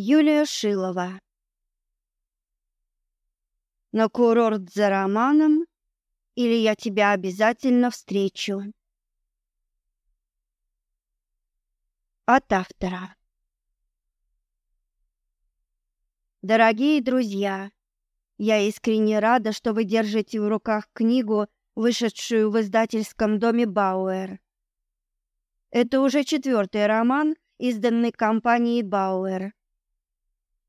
Юлия Шилова. На курорт за романом или я тебя обязательно встречу. От автора. Дорогие друзья, я искренне рада, что вы держите в руках книгу, вышедшую в издательском доме Бауэр. Это уже четвертый роман, изданный компанией Бауэр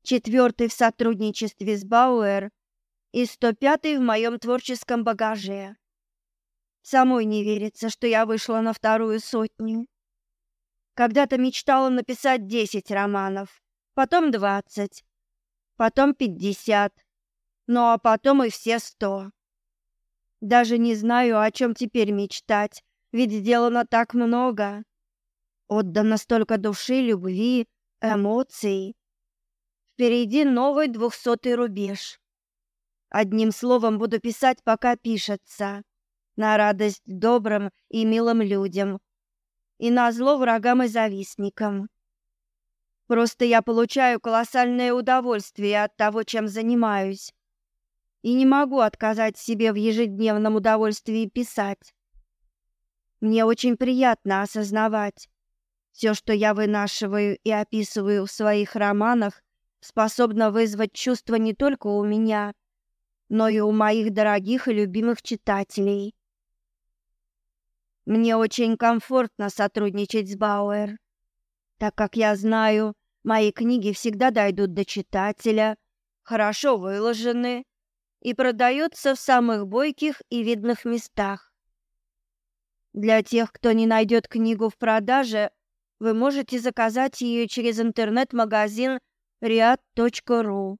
четвертый в сотрудничестве с Бауэр и 105-й в моем творческом багаже. Самой не верится, что я вышла на вторую сотню. Когда-то мечтала написать 10 романов, потом 20, потом 50, ну а потом и все 100. Даже не знаю, о чем теперь мечтать, ведь сделано так много. Отдано столько души, любви, эмоций. Впереди новый двухсотый рубеж. Одним словом буду писать, пока пишется, на радость добрым и милым людям, и на зло врагам и завистникам. Просто я получаю колоссальное удовольствие от того, чем занимаюсь, и не могу отказать себе в ежедневном удовольствии писать. Мне очень приятно осознавать, все, что я вынашиваю и описываю в своих романах, способна вызвать чувства не только у меня, но и у моих дорогих и любимых читателей. Мне очень комфортно сотрудничать с Бауэр, так как я знаю, мои книги всегда дойдут до читателя, хорошо выложены и продаются в самых бойких и видных местах. Для тех, кто не найдет книгу в продаже, вы можете заказать ее через интернет-магазин riad.ru.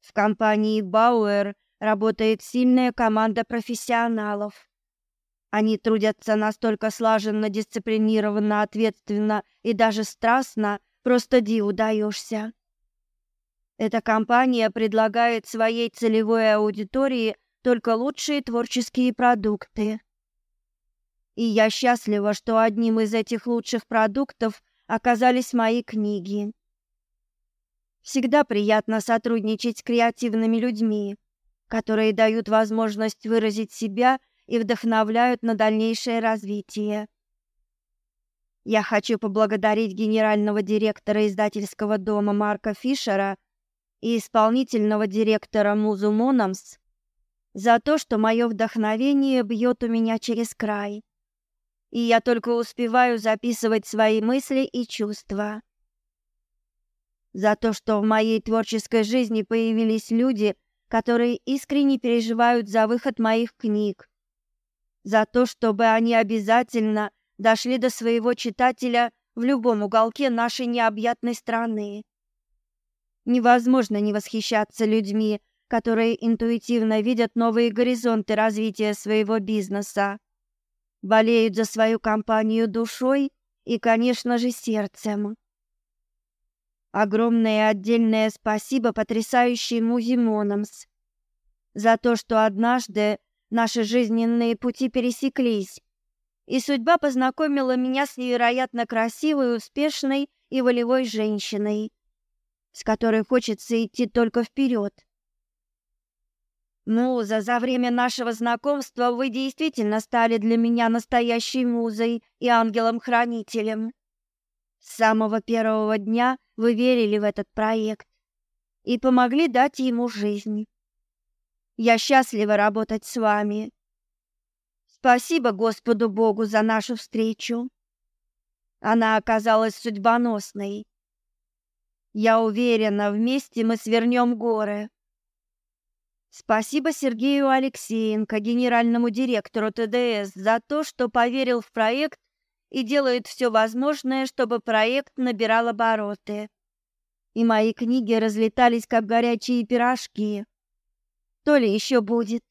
В компании Bauer работает сильная команда профессионалов. Они трудятся настолько слаженно, дисциплинированно, ответственно и даже страстно, просто диву даешься. Эта компания предлагает своей целевой аудитории только лучшие творческие продукты. И я счастлива, что одним из этих лучших продуктов оказались мои книги. Всегда приятно сотрудничать с креативными людьми, которые дают возможность выразить себя и вдохновляют на дальнейшее развитие. Я хочу поблагодарить генерального директора издательского дома Марка Фишера и исполнительного директора Музу Мономс за то, что мое вдохновение бьет у меня через край. И я только успеваю записывать свои мысли и чувства за то, что в моей творческой жизни появились люди, которые искренне переживают за выход моих книг, за то, чтобы они обязательно дошли до своего читателя в любом уголке нашей необъятной страны. Невозможно не восхищаться людьми, которые интуитивно видят новые горизонты развития своего бизнеса, болеют за свою компанию душой и, конечно же, сердцем. Огромное отдельное спасибо потрясающей Музе Мономс за то, что однажды наши жизненные пути пересеклись, и судьба познакомила меня с невероятно красивой, успешной и волевой женщиной, с которой хочется идти только вперед. Муза, за время нашего знакомства вы действительно стали для меня настоящей музой и ангелом-хранителем. С самого первого дня вы верили в этот проект и помогли дать ему жизнь. Я счастлива работать с вами. Спасибо Господу Богу за нашу встречу. Она оказалась судьбоносной. Я уверена, вместе мы свернем горы. Спасибо Сергею Алексеенко, генеральному директору ТДС, за то, что поверил в проект и делает все возможное, чтобы проект набирал обороты. И мои книги разлетались, как горячие пирожки. То ли еще будет.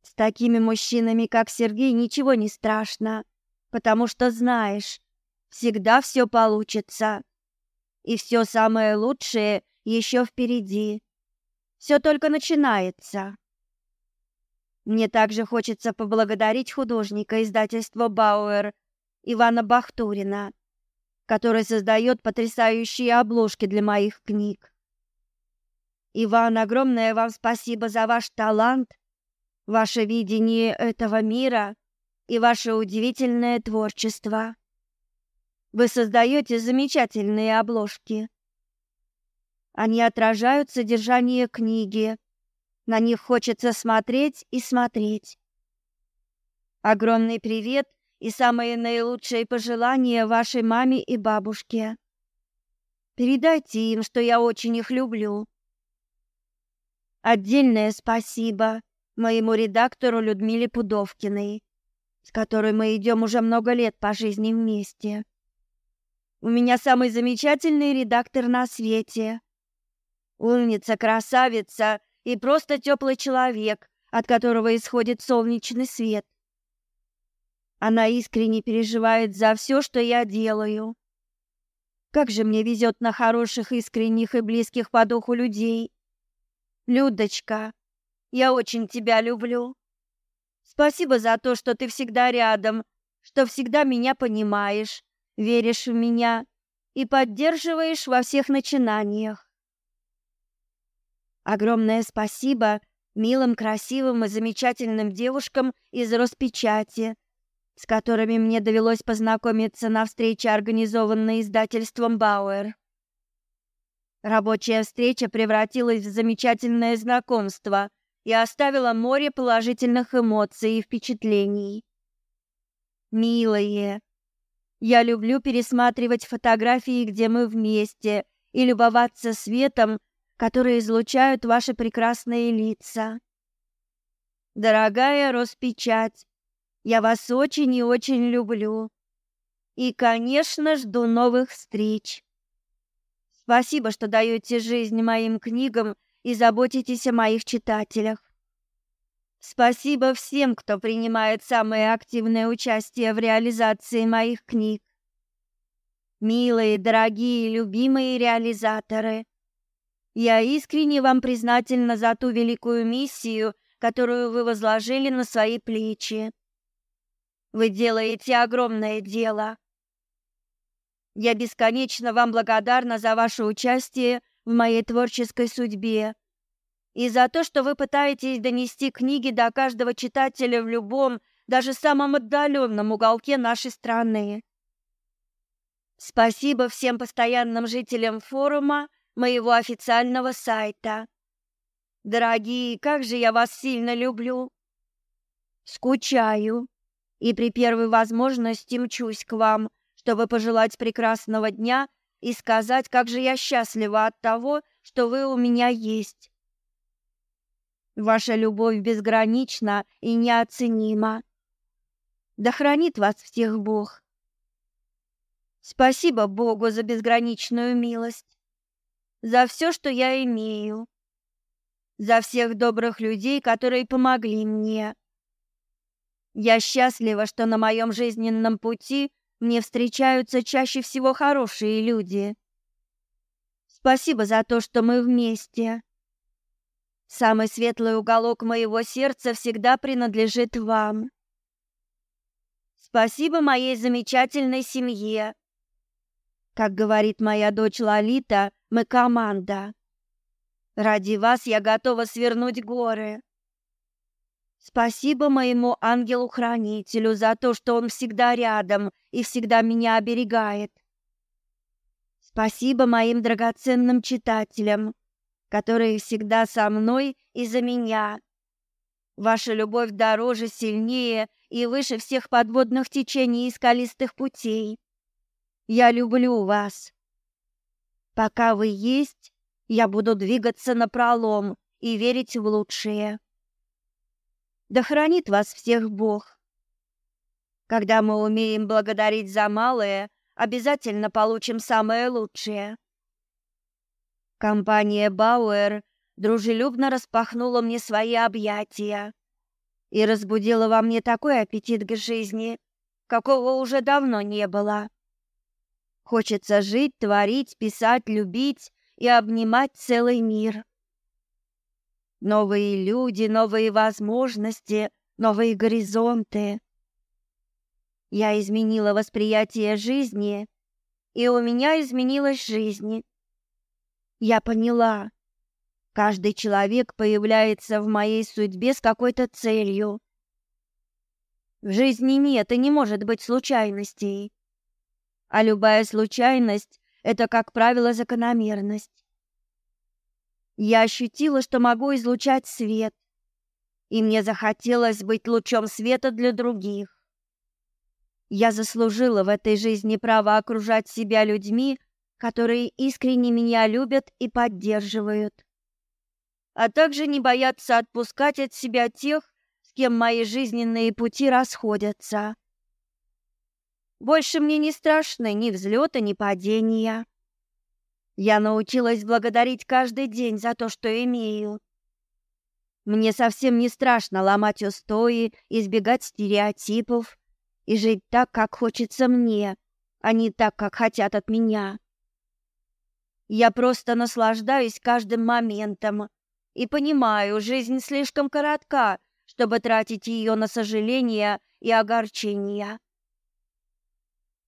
С такими мужчинами, как Сергей, ничего не страшно, потому что знаешь, всегда все получится. И все самое лучшее еще впереди. Все только начинается. Мне также хочется поблагодарить художника издательства Бауэр Ивана Бахтурина, который создает потрясающие обложки для моих книг. Иван, огромное вам спасибо за ваш талант, ваше видение этого мира и ваше удивительное творчество. Вы создаете замечательные обложки. Они отражают содержание книги. На них хочется смотреть и смотреть. Огромный привет и самые наилучшие пожелания вашей маме и бабушке. Передайте им, что я очень их люблю. Отдельное спасибо моему редактору Людмиле Пудовкиной, с которой мы идем уже много лет по жизни вместе. У меня самый замечательный редактор на свете. Умница, красавица и просто теплый человек, от которого исходит солнечный свет. Она искренне переживает за все, что я делаю. Как же мне везет на хороших, искренних и близких по духу людей. Людочка, я очень тебя люблю. Спасибо за то, что ты всегда рядом, что всегда меня понимаешь, веришь в меня и поддерживаешь во всех начинаниях. Огромное спасибо милым, красивым и замечательным девушкам из Роспечати, с которыми мне довелось познакомиться на встрече, организованной издательством Бауэр. Рабочая встреча превратилась в замечательное знакомство и оставила море положительных эмоций и впечатлений. Милые, я люблю пересматривать фотографии, где мы вместе, и любоваться светом, который излучают ваши прекрасные лица. Дорогая Роспечать, я вас очень и очень люблю. И, конечно, жду новых встреч. Спасибо, что даете жизнь моим книгам и заботитесь о моих читателях. Спасибо всем, кто принимает самое активное участие в реализации моих книг. Милые, дорогие, любимые реализаторы, я искренне вам признательна за ту великую миссию, которую вы возложили на свои плечи. Вы делаете огромное дело. Я бесконечно вам благодарна за ваше участие в моей творческой судьбе и за то, что вы пытаетесь донести книги до каждого читателя в любом, даже самом отдаленном уголке нашей страны. Спасибо всем постоянным жителям форума моего официального сайта. Дорогие, как же я вас сильно люблю. Скучаю и при первой возможности мчусь к вам – чтобы пожелать прекрасного дня и сказать, как же я счастлива от того, что вы у меня есть. Ваша любовь безгранична и неоценима. Да хранит вас всех Бог. Спасибо Богу за безграничную милость, за все, что я имею, за всех добрых людей, которые помогли мне. Я счастлива, что на моем жизненном пути мне встречаются чаще всего хорошие люди. Спасибо за то, что мы вместе. Самый светлый уголок моего сердца всегда принадлежит вам. Спасибо моей замечательной семье. Как говорит моя дочь Лолита, мы команда. Ради вас я готова свернуть горы. Спасибо моему ангелу-хранителю за то, что он всегда рядом и всегда меня оберегает. Спасибо моим драгоценным читателям, которые всегда со мной и за меня. Ваша любовь дороже, сильнее и выше всех подводных течений и скалистых путей. Я люблю вас. Пока вы есть, я буду двигаться напролом и верить в лучшее. Да хранит вас всех Бог. Когда мы умеем благодарить за малое, обязательно получим самое лучшее. Компания Бауэр дружелюбно распахнула мне свои объятия и разбудила во мне такой аппетит к жизни, какого уже давно не было. Хочется жить, творить, писать, любить и обнимать целый мир. Новые люди, новые возможности, новые горизонты. Я изменила восприятие жизни и у меня изменилась жизнь. Я поняла, каждый человек появляется в моей судьбе с какой-то целью. В жизни нет и не может быть случайностей. А любая случайность — это, как правило, закономерность. Я ощутила, что могу излучать свет, и мне захотелось быть лучом света для других. Я заслужила в этой жизни право окружать себя людьми, которые искренне меня любят и поддерживают, а также не боятся отпускать от себя тех, с кем мои жизненные пути расходятся. Больше мне не страшны ни взлеты, ни падения. Я научилась благодарить каждый день за то, что имею. Мне совсем не страшно ломать устои, избегать стереотипов и жить так, как хочется мне, а не так, как хотят от меня. Я просто наслаждаюсь каждым моментом и понимаю, жизнь слишком коротка, чтобы тратить ее на сожаления и огорчения.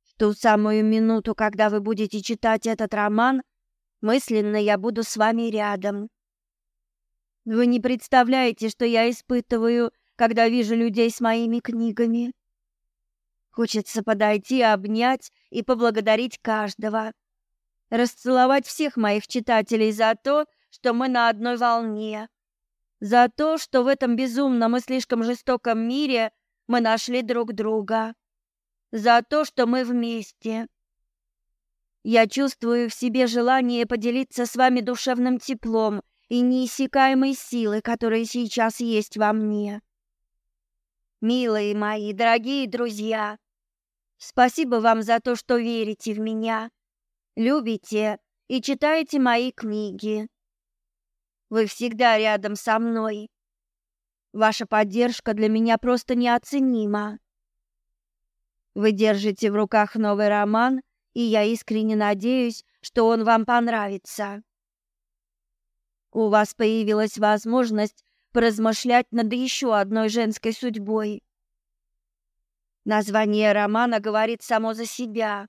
В ту самую минуту, когда вы будете читать этот роман, мысленно я буду с вами рядом. Вы не представляете, что я испытываю, когда вижу людей с моими книгами. Хочется подойти, обнять и поблагодарить каждого расцеловать всех моих читателей за то, что мы на одной волне, за то, что в этом безумном и слишком жестоком мире мы нашли друг друга, за то, что мы вместе. Я чувствую в себе желание поделиться с вами душевным теплом и неиссякаемой силой, которая сейчас есть во мне. Милые мои, дорогие друзья, спасибо вам за то, что верите в меня любите и читаете мои книги. Вы всегда рядом со мной. Ваша поддержка для меня просто неоценима. Вы держите в руках новый роман, и я искренне надеюсь, что он вам понравится. У вас появилась возможность поразмышлять над еще одной женской судьбой. Название романа говорит само за себя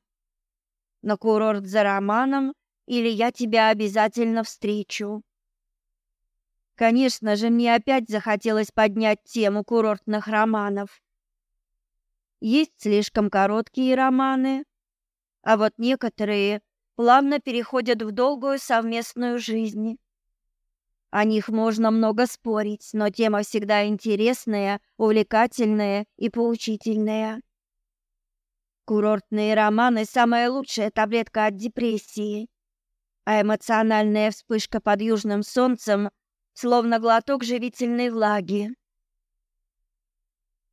на курорт за романом, или я тебя обязательно встречу. Конечно же, мне опять захотелось поднять тему курортных романов. Есть слишком короткие романы, а вот некоторые плавно переходят в долгую совместную жизнь. О них можно много спорить, но тема всегда интересная, увлекательная и поучительная. Курортные романы – самая лучшая таблетка от депрессии, а эмоциональная вспышка под южным солнцем – словно глоток живительной влаги.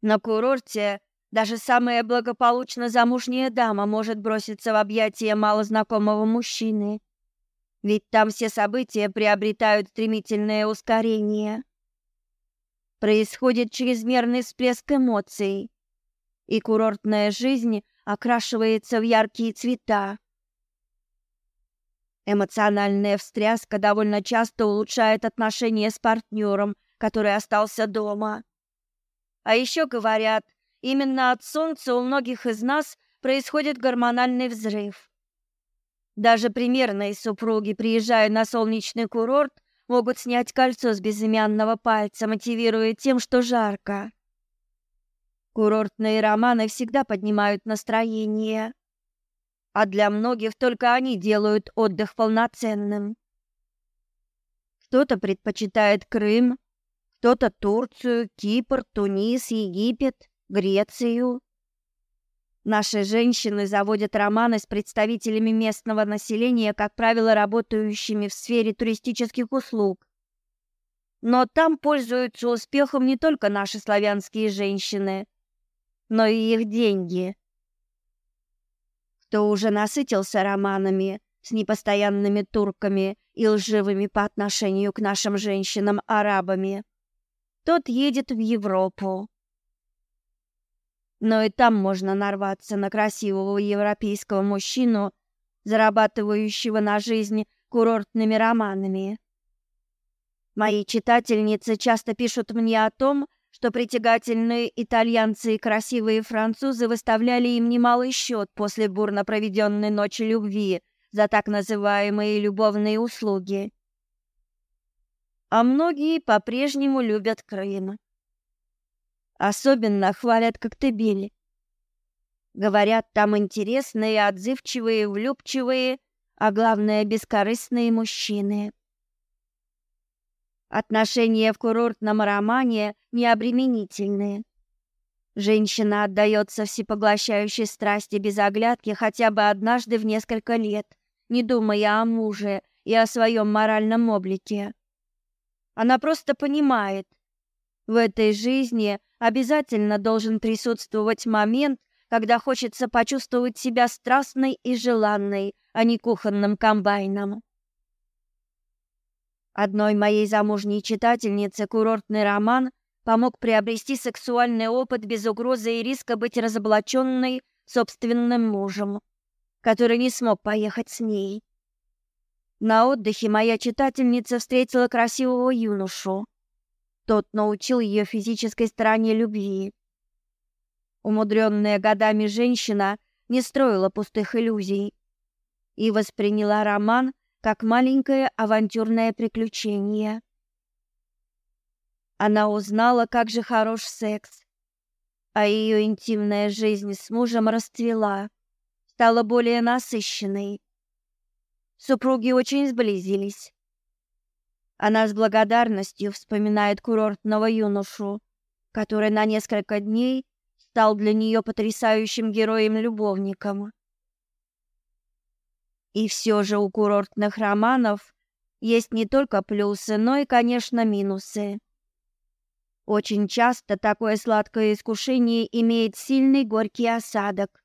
На курорте даже самая благополучно замужняя дама может броситься в объятия малознакомого мужчины, ведь там все события приобретают стремительное ускорение. Происходит чрезмерный всплеск эмоций, и курортная жизнь окрашивается в яркие цвета. Эмоциональная встряска довольно часто улучшает отношения с партнером, который остался дома. А еще говорят, именно от солнца у многих из нас происходит гормональный взрыв. Даже примерные супруги, приезжая на солнечный курорт, могут снять кольцо с безымянного пальца, мотивируя тем, что жарко. Курортные романы всегда поднимают настроение, а для многих только они делают отдых полноценным. Кто-то предпочитает Крым, кто-то Турцию, Кипр, Тунис, Египет, Грецию. Наши женщины заводят романы с представителями местного населения, как правило, работающими в сфере туристических услуг. Но там пользуются успехом не только наши славянские женщины, но и их деньги. Кто уже насытился романами с непостоянными турками и лживыми по отношению к нашим женщинам арабами, тот едет в Европу. Но и там можно нарваться на красивого европейского мужчину, зарабатывающего на жизнь курортными романами. Мои читательницы часто пишут мне о том, что притягательные итальянцы и красивые французы выставляли им немалый счет после бурно проведенной ночи любви за так называемые любовные услуги. А многие по-прежнему любят Крым. Особенно хвалят Коктебель. Говорят, там интересные, отзывчивые, влюбчивые, а главное, бескорыстные мужчины. Отношения в курортном романе необременительные. Женщина отдается всепоглощающей страсти без оглядки хотя бы однажды в несколько лет, не думая о муже и о своем моральном облике. Она просто понимает, в этой жизни обязательно должен присутствовать момент, когда хочется почувствовать себя страстной и желанной, а не кухонным комбайном. Одной моей замужней читательнице курортный роман помог приобрести сексуальный опыт без угрозы и риска быть разоблаченной собственным мужем, который не смог поехать с ней. На отдыхе моя читательница встретила красивого юношу. Тот научил ее физической стороне любви. Умудренная годами женщина не строила пустых иллюзий и восприняла роман как маленькое авантюрное приключение. Она узнала, как же хорош секс, а ее интимная жизнь с мужем расцвела, стала более насыщенной. Супруги очень сблизились. Она с благодарностью вспоминает курортного юношу, который на несколько дней стал для нее потрясающим героем-любовником. И все же у курортных романов есть не только плюсы, но и, конечно, минусы. Очень часто такое сладкое искушение имеет сильный горький осадок.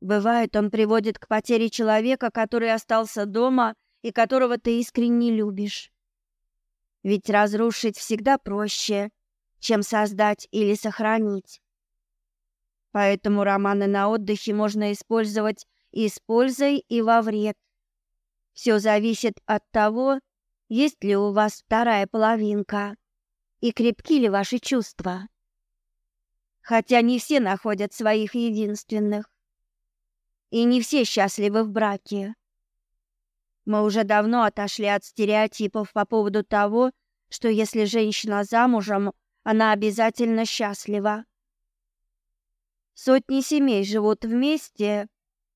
Бывает, он приводит к потере человека, который остался дома и которого ты искренне любишь. Ведь разрушить всегда проще, чем создать или сохранить. Поэтому романы на отдыхе можно использовать и с пользой, и во вред. Все зависит от того, есть ли у вас вторая половинка и крепки ли ваши чувства. Хотя не все находят своих единственных, и не все счастливы в браке. Мы уже давно отошли от стереотипов по поводу того, что если женщина замужем, она обязательно счастлива. Сотни семей живут вместе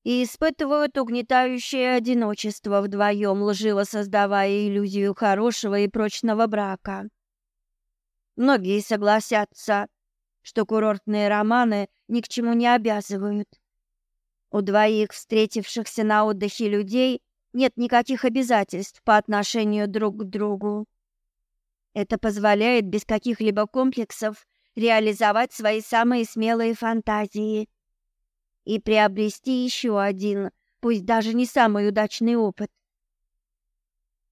и испытывают угнетающее одиночество вдвоем, лживо создавая иллюзию хорошего и прочного брака. Многие согласятся, что курортные романы ни к чему не обязывают. У двоих встретившихся на отдыхе людей нет никаких обязательств по отношению друг к другу. Это позволяет без каких-либо комплексов реализовать свои самые смелые фантазии – и приобрести еще один, пусть даже не самый удачный опыт.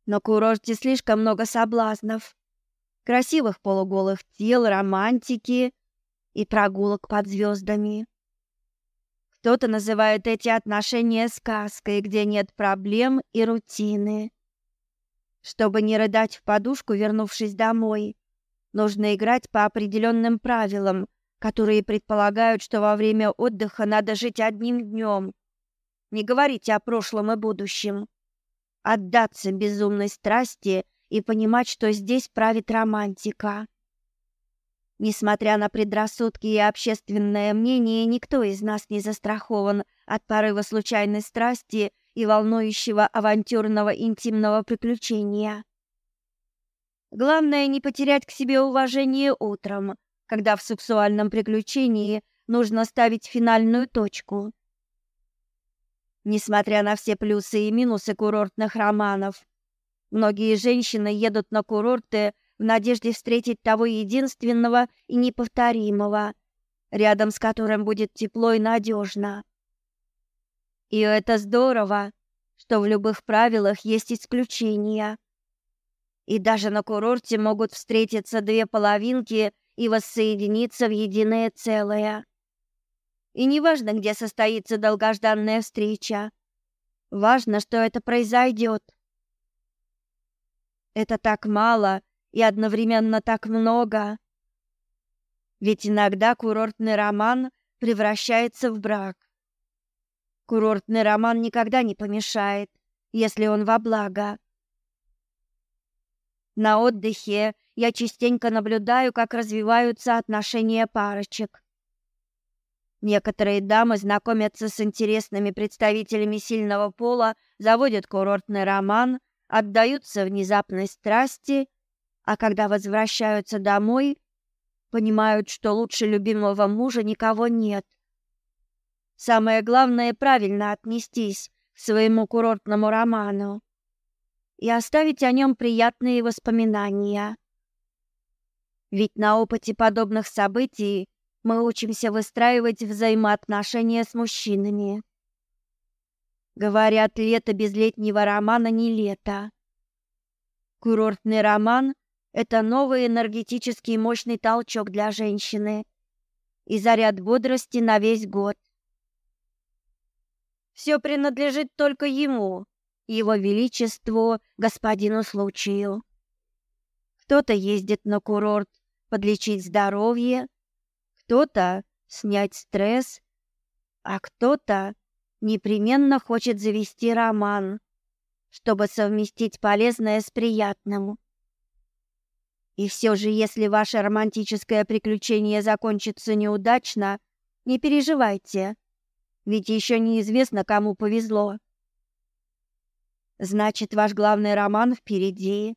На курорте слишком много соблазнов, красивых полуголых тел, романтики и прогулок под звездами. Кто-то называет эти отношения сказкой, где нет проблем и рутины. Чтобы не рыдать в подушку, вернувшись домой, нужно играть по определенным правилам – которые предполагают, что во время отдыха надо жить одним днем. Не говорить о прошлом и будущем. Отдаться безумной страсти и понимать, что здесь правит романтика. Несмотря на предрассудки и общественное мнение, никто из нас не застрахован от порыва случайной страсти и волнующего авантюрного интимного приключения. Главное не потерять к себе уважение утром – когда в сексуальном приключении нужно ставить финальную точку. Несмотря на все плюсы и минусы курортных романов, многие женщины едут на курорты в надежде встретить того единственного и неповторимого, рядом с которым будет тепло и надежно. И это здорово, что в любых правилах есть исключения. И даже на курорте могут встретиться две половинки и воссоединиться в единое целое. И не важно, где состоится долгожданная встреча. Важно, что это произойдет. Это так мало и одновременно так много. Ведь иногда курортный роман превращается в брак. Курортный роман никогда не помешает, если он во благо. На отдыхе я частенько наблюдаю, как развиваются отношения парочек. Некоторые дамы знакомятся с интересными представителями сильного пола, заводят курортный роман, отдаются внезапной страсти, а когда возвращаются домой, понимают, что лучше любимого мужа никого нет. Самое главное правильно отнестись к своему курортному роману и оставить о нем приятные воспоминания. Ведь на опыте подобных событий мы учимся выстраивать взаимоотношения с мужчинами. Говорят, лето без летнего романа не лето. Курортный роман — это новый энергетический мощный толчок для женщины и заряд бодрости на весь год. Все принадлежит только ему, его величеству, господину случаю. Кто-то ездит на курорт подлечить здоровье, кто-то снять стресс, а кто-то непременно хочет завести роман, чтобы совместить полезное с приятным. И все же, если ваше романтическое приключение закончится неудачно, не переживайте, ведь еще неизвестно, кому повезло. Значит, ваш главный роман впереди,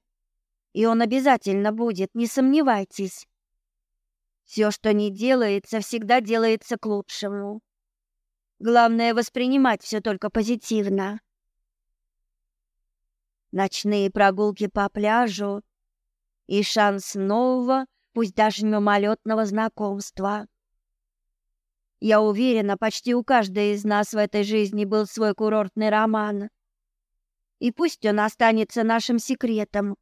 и он обязательно будет, не сомневайтесь. Все, что не делается, всегда делается к лучшему. Главное воспринимать все только позитивно. Ночные прогулки по пляжу и шанс нового, пусть даже мимолетного знакомства. Я уверена, почти у каждой из нас в этой жизни был свой курортный роман. И пусть он останется нашим секретом,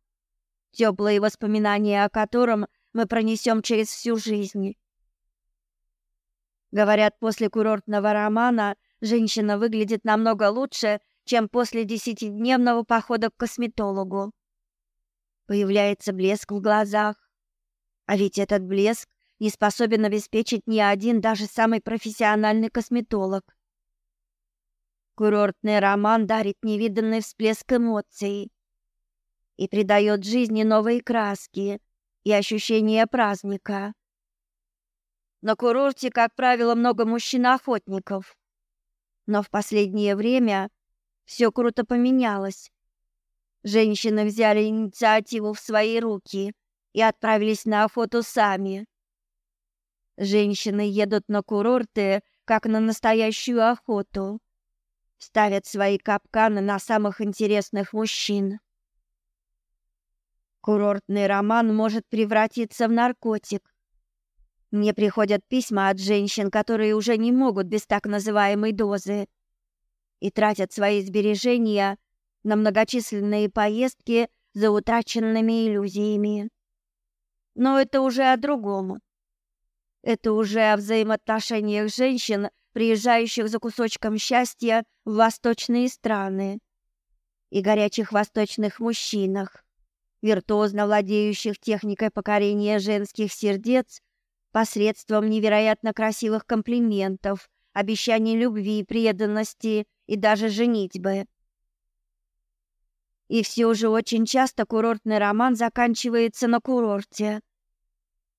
теплые воспоминания о котором – мы пронесем через всю жизнь. Говорят, после курортного романа женщина выглядит намного лучше, чем после десятидневного похода к косметологу. Появляется блеск в глазах. А ведь этот блеск не способен обеспечить ни один, даже самый профессиональный косметолог. Курортный роман дарит невиданный всплеск эмоций и придает жизни новые краски, и ощущение праздника. На курорте, как правило, много мужчин-охотников. Но в последнее время все круто поменялось. Женщины взяли инициативу в свои руки и отправились на охоту сами. Женщины едут на курорты, как на настоящую охоту. Ставят свои капканы на самых интересных мужчин. Курортный роман может превратиться в наркотик. Мне приходят письма от женщин, которые уже не могут без так называемой дозы и тратят свои сбережения на многочисленные поездки за утраченными иллюзиями. Но это уже о другом. Это уже о взаимоотношениях женщин, приезжающих за кусочком счастья в восточные страны, и горячих восточных мужчинах виртуозно владеющих техникой покорения женских сердец посредством невероятно красивых комплиментов, обещаний любви, преданности и даже женитьбы. И все же очень часто курортный роман заканчивается на курорте.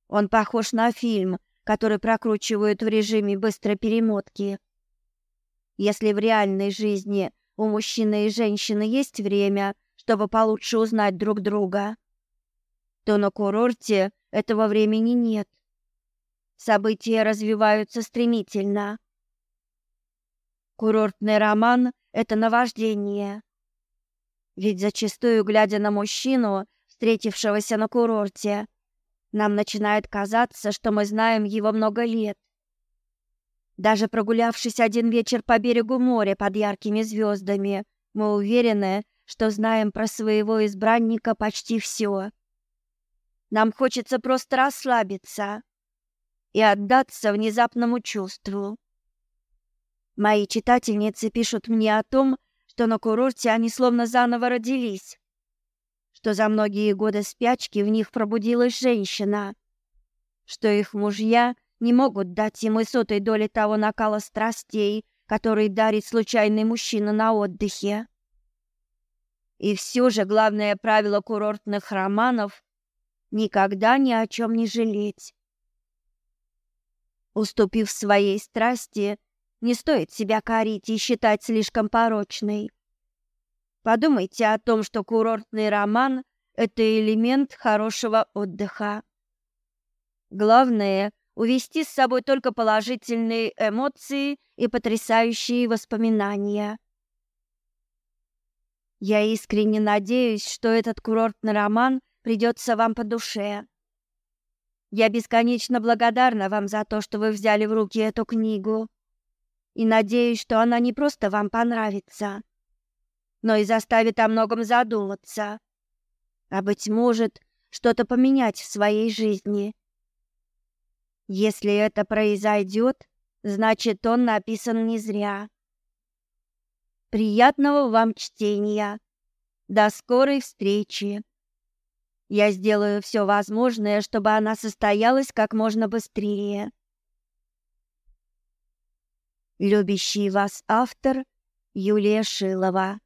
Он похож на фильм, который прокручивают в режиме быстрой перемотки. Если в реальной жизни у мужчины и женщины есть время, чтобы получше узнать друг друга, то на курорте этого времени нет. События развиваются стремительно. Курортный роман — это наваждение. Ведь зачастую, глядя на мужчину, встретившегося на курорте, нам начинает казаться, что мы знаем его много лет. Даже прогулявшись один вечер по берегу моря под яркими звездами, мы уверены, что знаем про своего избранника почти все. Нам хочется просто расслабиться и отдаться внезапному чувству. Мои читательницы пишут мне о том, что на курорте они словно заново родились, что за многие годы спячки в них пробудилась женщина, что их мужья не могут дать им и сотой доли того накала страстей, который дарит случайный мужчина на отдыхе. И все же главное правило курортных романов — никогда ни о чем не жалеть. Уступив своей страсти, не стоит себя корить и считать слишком порочной. Подумайте о том, что курортный роман — это элемент хорошего отдыха. Главное — увести с собой только положительные эмоции и потрясающие воспоминания. Я искренне надеюсь, что этот курортный роман придется вам по душе. Я бесконечно благодарна вам за то, что вы взяли в руки эту книгу. И надеюсь, что она не просто вам понравится, но и заставит о многом задуматься. А быть может, что-то поменять в своей жизни. Если это произойдет, значит, он написан не зря. Приятного вам чтения. До скорой встречи. Я сделаю все возможное, чтобы она состоялась как можно быстрее. Любящий вас автор Юлия Шилова